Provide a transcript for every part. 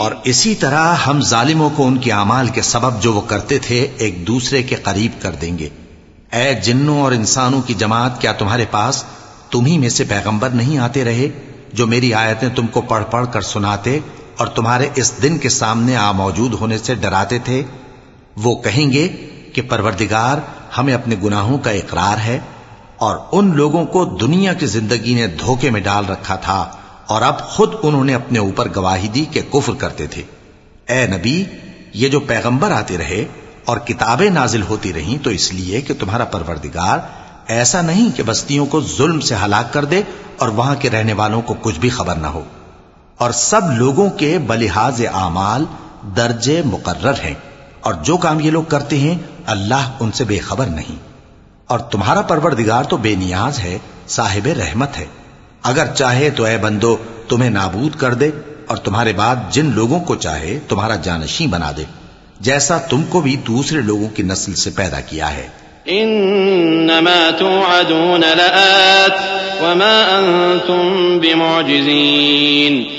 और इसी तरह हम जालिमों को उनके अमाल के सबब जो वो करते थे एक दूसरे के करीब कर देंगे ए जिन्नों और इंसानों की जमात क्या तुम्हारे पास तुम्ही में से पैगंबर नहीं आते रहे जो मेरी आयतें तुमको पढ़ पढ़ कर सुनाते और तुम्हारे इस दिन के सामने आ मौजूद होने से डराते थे। वो कहेंगे कि परवरदिगार, हमें अपने गुनाहों का इकरार है और उन लोगों को दुनिया की ज़िंदगी ने धोखे में डाल रखा था और अब खुद उन्होंने अपने ऊपर गवाही दी कि कुफर करते थे। ए नबी, ये जो पैगंबर आते रहे और किताबें नाजिल होती रहीं तो इसलिए कि तुम्हारा परवरदिगार ऐसा नहीं कि बस्तियों को जुल्म से हलाक कर दे और वहाँ के रहने वालों को कुछ भी खबर ना हो। और सब लोगों के बलिहाज आमाल दर्जे मुकर्र हैं। और जो काम ये लोग करते हैं, अल्लाह उनसे बेखबर नहीं। और तुम्हारा परवरदिगार तो बेनियाज है, साहिब रहमत है। अगर चाहे तो ए बंदो, तुम्हें नाबूद कर दे, और तुम्हारे बाद जिन लोगों को चाहे, तुम्हारा जानशी बना दे। जैसा तुमको भी दूसरे लोगों की नस्ल से पैदा किया है। लआत, वमा अंतुम बिमुअजिजीन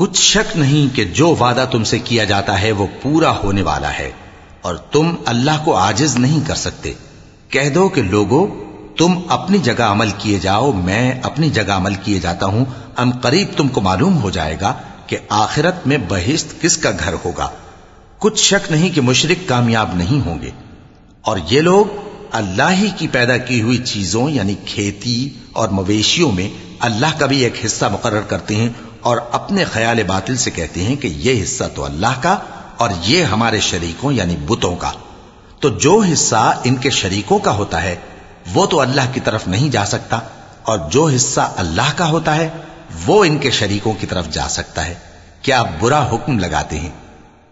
कुछ शक नहीं कि जो वादा तुमसे किया जाता है वो पूरा होने वाला है और तुम अल्लाह को आजिज नहीं कर सकते कह दो कि लोगों तुम अपनी जगह अमल किए जाओ, मैं अपनी जगह अमल किए जाता हूँ। अम करीब तुमको मालूम हो जाएगा कि आखिरत में बहिस्त किसका घर होगा। कुछ शक नहीं कि मुशरिक कामयाब नहीं होंगे। और ये लोग अल्लाह ही की पैदा की हुई चीज़ों, यानी खेती और मवेशियों में अल्लाह का भी एक हिस्सा मुकर करते हैं और अपने ख्याल बातिल से कहते हैं कि यह हिस्सा तो अल्लाह का और ये हमारे शरीकों, यानी बुतों का। तो जो हिस्सा इनके शरीकों का होता है वो तो अल्लाह की तरफ नहीं जा सकता और जो हिस्सा अल्लाह का होता है वो इनके शरीकों की तरफ जा सकता है क्या आप बुरा हुक्म लगाते हैं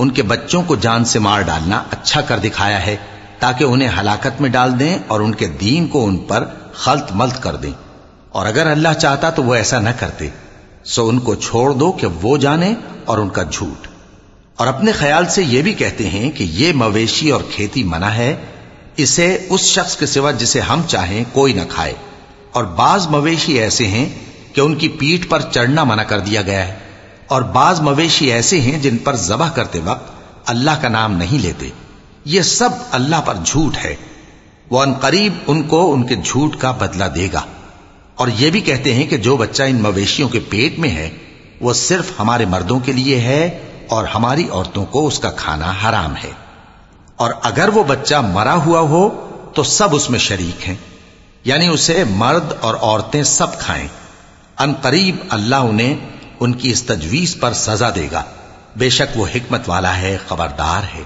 उनके बच्चों को जान से मार डालना अच्छा कर दिखाया है, ताकि उन्हें हलाकत में डाल दें और उनके दीन को उन पर खलत मल्त कर दें। और अगर अल्लाह चाहता तो वो ऐसा न करते। सो उनको छोड़ दो कि वो जाने और उनका झूठ। और अपने ख्याल से ये भी कहते हैं कि ये मवेशी और खेती मना है, इसे उस शख्स के सिवा जिसे हम चाहें कोई न खाए। और बाज मवेशी ऐसे हैं कि उनकी पीठ पर चढ़ना मना कर दिया गया है। और बाज मवेशी ऐसे हैं जिन पर जबह करते वक्त अल्लाह का नाम नहीं लेते। ये सब अल्लाह पर झूठ है। वो अनकरीब उनको उनके झूठ का बदला देगा। और ये भी कहते हैं कि जो बच्चा इन मवेशियों के पेट में है, वो सिर्फ़ हमारे मर्दों के लिए है और हमारी औरतों को उसका खाना हराम है। और अगर वो बच्चा मरा हुआ हो तो सब उसमें शरीक हैं। यानी उसे मर्द और औरतें सब खाएँ। अनकरीब अल्लाह उन्हें उनकी इस तजवीज पर सजा देगा बेशक वो हिकमत वाला है खबरदार है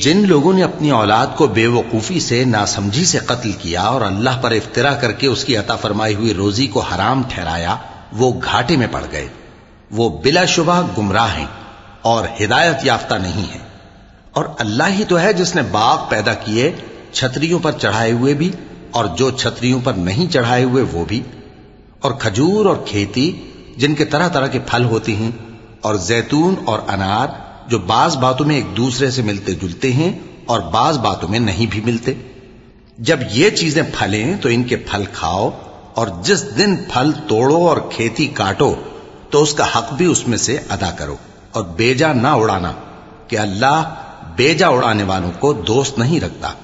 जिन लोगों ने अपनी औलाद को बेवकूफ़ी से, नासमझी से कत्ल किया और अल्लाह पर इफ्तरा करके उसकी अता फरमाई हुई रोजी को हराम ठहराया, वो घाटे में पड़ गए। वो बिलाशुबा गुमराह हैं और हिदायत याफ्ता नहीं है। और अल्लाह ही तो है जिसने बाग पैदा किए, छतरियों पर चढ़ाए हुए भी और जो छतरियों पर नहीं चढ़ाए हुए वो भी। और खजूर और खेती, जिनके तरह तरह के फल होते हैं और जैतून और अनार, जो बाज बातों में एक दूसरे से मिलते जुलते हैं और बाज बातों में नहीं भी मिलते। जब ये चीज़ें फलें तो इनके फल खाओ और जिस दिन फल तोड़ो और खेती काटो तो उसका हक भी उसमें से अदा करो। और बेजा ना उड़ाना, कि अल्लाह बेजा उड़ाने वालों को दोस्त नहीं रखता।